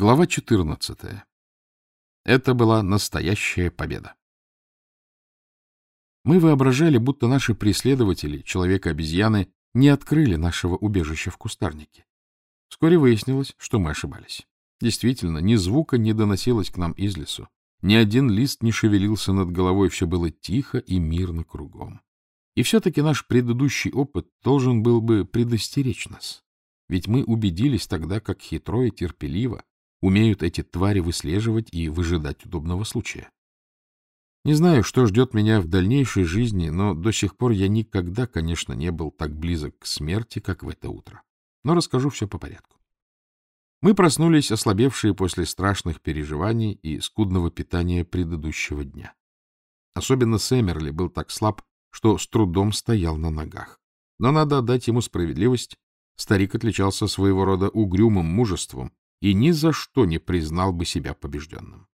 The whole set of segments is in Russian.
Глава 14. Это была настоящая победа. Мы воображали, будто наши преследователи, человека-обезьяны, не открыли нашего убежища в кустарнике. Вскоре выяснилось, что мы ошибались. Действительно, ни звука не доносилось к нам из лесу. Ни один лист не шевелился над головой, все было тихо и мирно кругом. И все-таки наш предыдущий опыт должен был бы предостеречь нас. Ведь мы убедились тогда, как хитро и терпеливо умеют эти твари выслеживать и выжидать удобного случая. Не знаю, что ждет меня в дальнейшей жизни, но до сих пор я никогда, конечно, не был так близок к смерти, как в это утро. Но расскажу все по порядку. Мы проснулись, ослабевшие после страшных переживаний и скудного питания предыдущего дня. Особенно Сэмерли был так слаб, что с трудом стоял на ногах. Но надо отдать ему справедливость. Старик отличался своего рода угрюмым мужеством и ни за что не признал бы себя побежденным.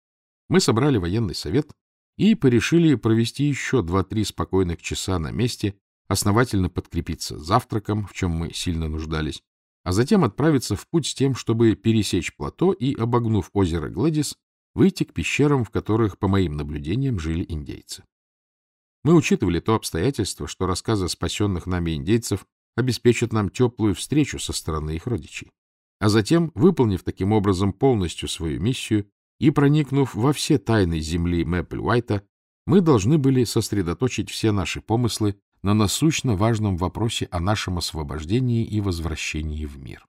Мы собрали военный совет и порешили провести еще два-три спокойных часа на месте, основательно подкрепиться завтраком, в чем мы сильно нуждались, а затем отправиться в путь с тем, чтобы пересечь плато и, обогнув озеро Гладис, выйти к пещерам, в которых, по моим наблюдениям, жили индейцы. Мы учитывали то обстоятельство, что рассказы спасенных нами индейцев обеспечат нам теплую встречу со стороны их родичей а затем, выполнив таким образом полностью свою миссию и проникнув во все тайны земли Мэппль-Уайта, мы должны были сосредоточить все наши помыслы на насущно важном вопросе о нашем освобождении и возвращении в мир.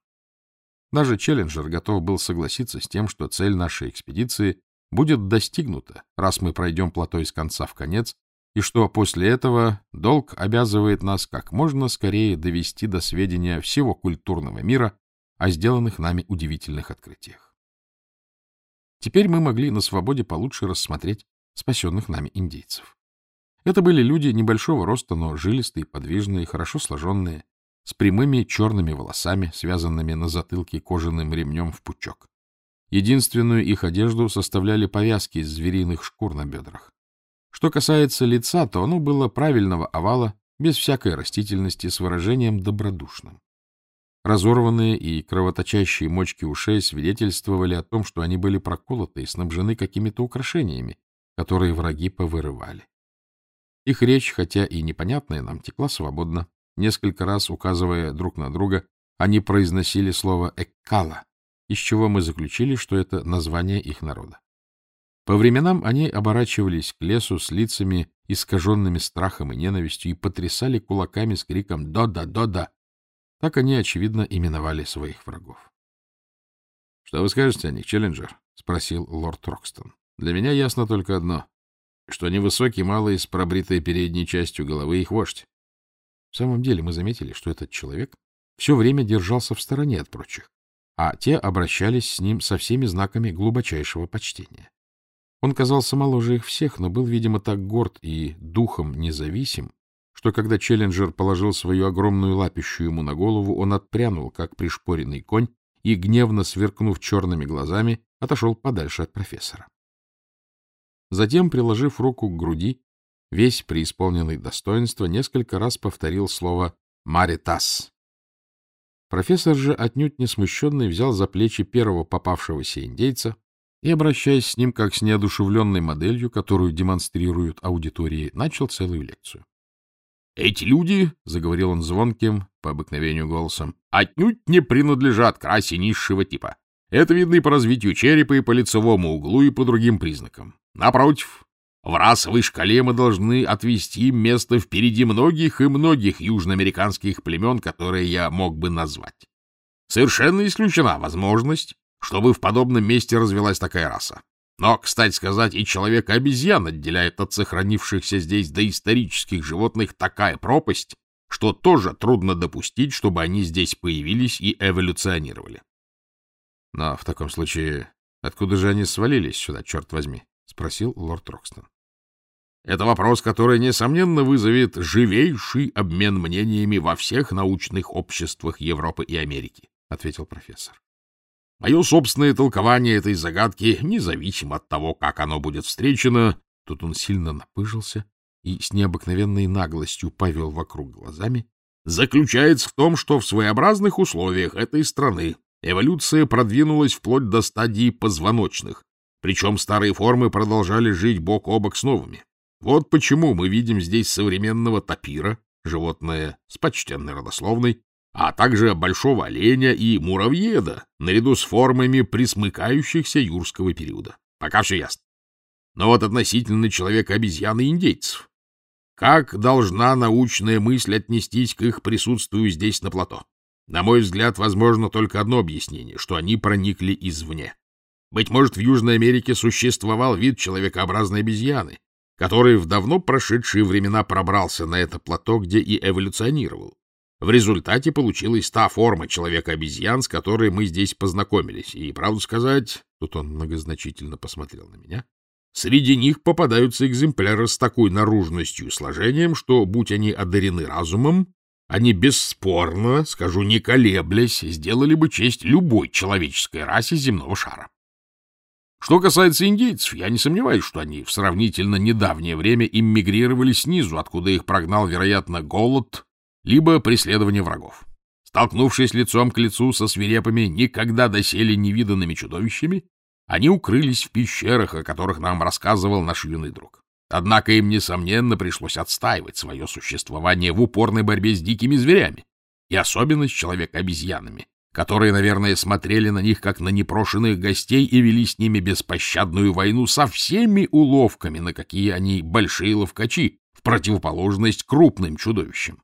Даже Челленджер готов был согласиться с тем, что цель нашей экспедиции будет достигнута, раз мы пройдем плато из конца в конец, и что после этого долг обязывает нас как можно скорее довести до сведения всего культурного мира о сделанных нами удивительных открытиях. Теперь мы могли на свободе получше рассмотреть спасенных нами индейцев. Это были люди небольшого роста, но жилистые, подвижные, хорошо сложенные, с прямыми черными волосами, связанными на затылке кожаным ремнем в пучок. Единственную их одежду составляли повязки из звериных шкур на бедрах. Что касается лица, то оно было правильного овала, без всякой растительности, с выражением добродушным. Разорванные и кровоточащие мочки ушей свидетельствовали о том, что они были проколоты и снабжены какими-то украшениями, которые враги повырывали. Их речь, хотя и непонятная нам, текла свободно. Несколько раз, указывая друг на друга, они произносили слово «эккала», из чего мы заключили, что это название их народа. По временам они оборачивались к лесу с лицами, искаженными страхом и ненавистью, и потрясали кулаками с криком «Дода! Дода!» Так они, очевидно, именовали своих врагов. — Что вы скажете о них, Челленджер? — спросил лорд Рокстон. — Для меня ясно только одно, что невысокий, малый, с пробритой передней частью головы их вождь. В самом деле мы заметили, что этот человек все время держался в стороне от прочих, а те обращались с ним со всеми знаками глубочайшего почтения. Он казался моложе их всех, но был, видимо, так горд и духом независим, что когда Челленджер положил свою огромную лапищу ему на голову, он отпрянул, как пришпоренный конь, и, гневно сверкнув черными глазами, отошел подальше от профессора. Затем, приложив руку к груди, весь преисполненный достоинства, несколько раз повторил слово «маритас». Профессор же, отнюдь не смущенный, взял за плечи первого попавшегося индейца и, обращаясь с ним как с неодушевленной моделью, которую демонстрируют аудитории, начал целую лекцию. Эти люди, — заговорил он звонким, по обыкновению голосом, — отнюдь не принадлежат к расе низшего типа. Это видно и по развитию черепа, и по лицевому углу, и по другим признакам. Напротив, в расовой шкале мы должны отвести место впереди многих и многих южноамериканских племен, которые я мог бы назвать. Совершенно исключена возможность, чтобы в подобном месте развелась такая раса. Но, кстати сказать, и человека-обезьян отделяет от сохранившихся здесь доисторических животных такая пропасть, что тоже трудно допустить, чтобы они здесь появились и эволюционировали. — Но в таком случае откуда же они свалились сюда, черт возьми? — спросил лорд Рокстон. — Это вопрос, который, несомненно, вызовет живейший обмен мнениями во всех научных обществах Европы и Америки, — ответил профессор. Мое собственное толкование этой загадки, независимо от того, как оно будет встречено, тут он сильно напыжился и с необыкновенной наглостью повел вокруг глазами, заключается в том, что в своеобразных условиях этой страны Эволюция продвинулась вплоть до стадии позвоночных, причем старые формы продолжали жить бок о бок с новыми. Вот почему мы видим здесь современного тапира, животное с почтенной родословной, а также большого оленя и муравьеда, наряду с формами присмыкающихся юрского периода. Пока все ясно. Но вот относительно человека-обезьяны индейцев. Как должна научная мысль отнестись к их присутствию здесь на плато? На мой взгляд, возможно только одно объяснение, что они проникли извне. Быть может, в Южной Америке существовал вид человекообразной обезьяны, который в давно прошедшие времена пробрался на это плато, где и эволюционировал. В результате получилась та форма человека-обезьян, с которой мы здесь познакомились. И, правду сказать, тут он многозначительно посмотрел на меня, среди них попадаются экземпляры с такой наружностью и сложением, что, будь они одарены разумом, они бесспорно, скажу не колеблясь, сделали бы честь любой человеческой расе земного шара. Что касается индейцев, я не сомневаюсь, что они в сравнительно недавнее время иммигрировали снизу, откуда их прогнал, вероятно, голод, либо преследование врагов. Столкнувшись лицом к лицу со свирепыми, никогда доселе невиданными чудовищами, они укрылись в пещерах, о которых нам рассказывал наш юный друг. Однако им, несомненно, пришлось отстаивать свое существование в упорной борьбе с дикими зверями, и особенно с человек-обезьянами, которые, наверное, смотрели на них как на непрошенных гостей и вели с ними беспощадную войну со всеми уловками, на какие они большие ловкачи, в противоположность крупным чудовищам.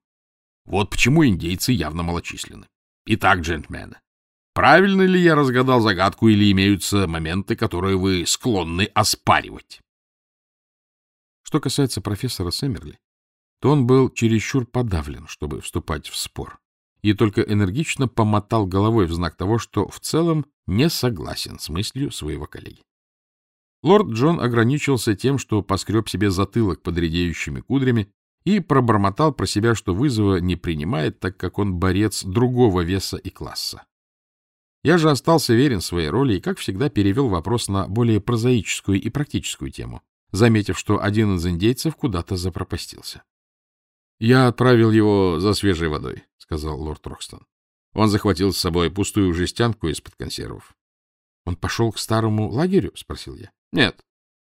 Вот почему индейцы явно малочисленны. Итак, джентльмены, правильно ли я разгадал загадку или имеются моменты, которые вы склонны оспаривать? Что касается профессора Сэмерли, то он был чересчур подавлен, чтобы вступать в спор и только энергично помотал головой в знак того, что в целом не согласен с мыслью своего коллеги. Лорд Джон ограничился тем, что поскреб себе затылок под редеющими кудрями и пробормотал про себя, что вызова не принимает, так как он борец другого веса и класса. Я же остался верен своей роли и, как всегда, перевел вопрос на более прозаическую и практическую тему, заметив, что один из индейцев куда-то запропастился. Я отправил его за свежей водой сказал лорд Рокстон. Он захватил с собой пустую жестянку из-под консервов. — Он пошел к старому лагерю? — спросил я. — Нет,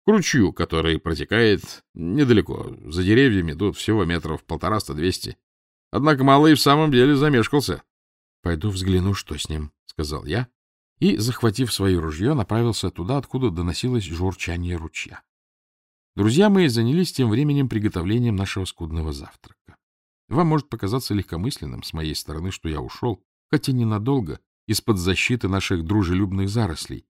к ручью, который протекает недалеко. За деревьями тут всего метров полтораста-двести. Однако мало и в самом деле замешкался. — Пойду взгляну, что с ним, — сказал я, и, захватив свое ружье, направился туда, откуда доносилось журчание ручья. Друзья мои занялись тем временем приготовлением нашего скудного завтрака. Вам может показаться легкомысленным с моей стороны, что я ушел, хотя ненадолго, из-под защиты наших дружелюбных зарослей.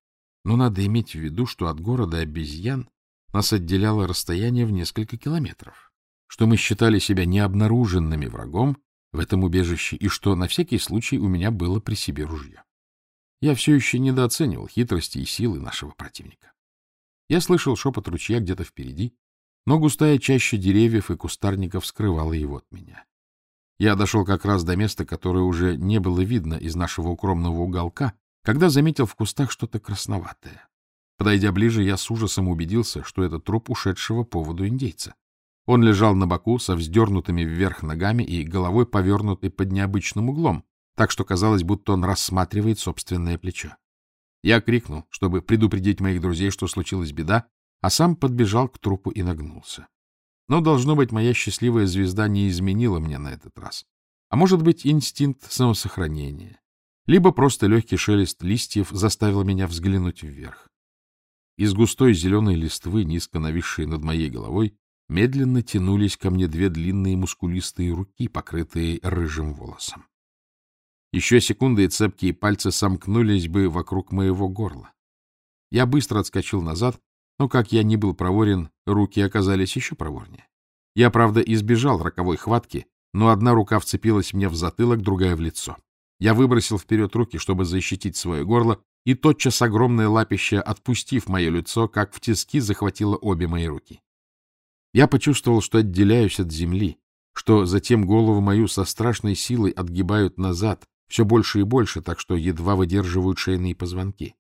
Но надо иметь в виду, что от города обезьян нас отделяло расстояние в несколько километров, что мы считали себя необнаруженными врагом в этом убежище и что на всякий случай у меня было при себе ружье. Я все еще недооценивал хитрости и силы нашего противника. Я слышал шепот ручья где-то впереди, но густая чаща деревьев и кустарников скрывала его от меня. Я дошел как раз до места, которое уже не было видно из нашего укромного уголка, когда заметил в кустах что-то красноватое. Подойдя ближе, я с ужасом убедился, что это труп ушедшего поводу индейца. Он лежал на боку со вздернутыми вверх ногами и головой повернутой под необычным углом, так что казалось, будто он рассматривает собственное плечо. Я крикнул, чтобы предупредить моих друзей, что случилась беда, а сам подбежал к трупу и нагнулся. Но, должно быть, моя счастливая звезда не изменила мне на этот раз. А может быть, инстинкт самосохранения. Либо просто легкий шелест листьев заставил меня взглянуть вверх. Из густой зеленой листвы, низко нависшей над моей головой, медленно тянулись ко мне две длинные мускулистые руки, покрытые рыжим волосом. Еще секунды, и цепкие пальцы сомкнулись бы вокруг моего горла. Я быстро отскочил назад но, как я не был проворен, руки оказались еще проворнее. Я, правда, избежал роковой хватки, но одна рука вцепилась мне в затылок, другая в лицо. Я выбросил вперед руки, чтобы защитить свое горло, и тотчас огромное лапище, отпустив мое лицо, как в тиски, захватило обе мои руки. Я почувствовал, что отделяюсь от земли, что затем голову мою со страшной силой отгибают назад, все больше и больше, так что едва выдерживают шейные позвонки.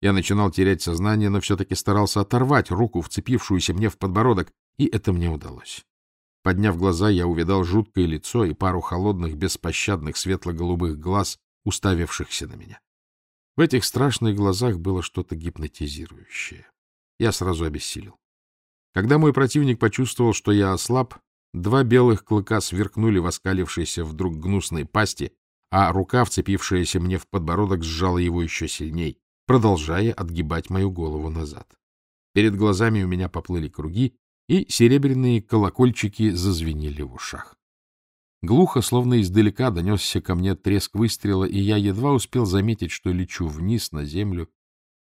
Я начинал терять сознание, но все-таки старался оторвать руку, вцепившуюся мне в подбородок, и это мне удалось. Подняв глаза, я увидал жуткое лицо и пару холодных, беспощадных светло-голубых глаз, уставившихся на меня. В этих страшных глазах было что-то гипнотизирующее. Я сразу обессилел. Когда мой противник почувствовал, что я ослаб, два белых клыка сверкнули в оскалившейся вдруг гнусной пасти, а рука, вцепившаяся мне в подбородок, сжала его еще сильней, продолжая отгибать мою голову назад. Перед глазами у меня поплыли круги, и серебряные колокольчики зазвенели в ушах. Глухо, словно издалека, донесся ко мне треск выстрела, и я едва успел заметить, что лечу вниз на землю,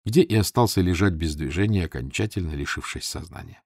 где и остался лежать без движения, окончательно лишившись сознания.